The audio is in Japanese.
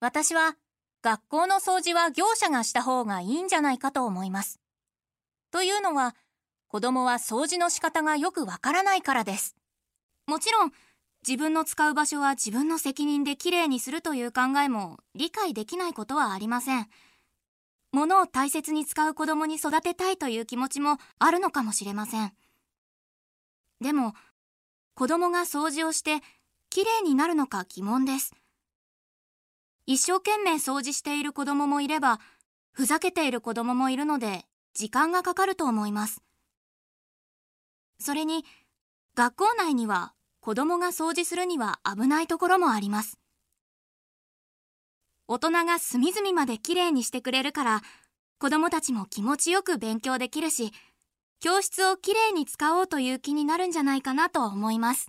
私は学校の掃除は業者がした方がいいんじゃないかと思います。というのは、子供は掃除の仕方がよくわからないからです。もちろん、自分の使う場所は自分の責任できれいにするという考えも理解できないことはありません。物を大切に使う子供に育てたいという気持ちもあるのかもしれません。でも、子供が掃除をしてきれいになるのか疑問です。一生懸命掃除している子供もいれば、ふざけている子供もいるので、時間がかかると思います。それに、学校内には子供が掃除するには危ないところもあります。大人が隅々まできれいにしてくれるから、子供たちも気持ちよく勉強できるし、教室をきれいに使おうという気になるんじゃないかなと思います。